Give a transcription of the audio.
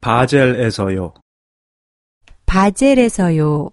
바젤에서요. 바젤에서요.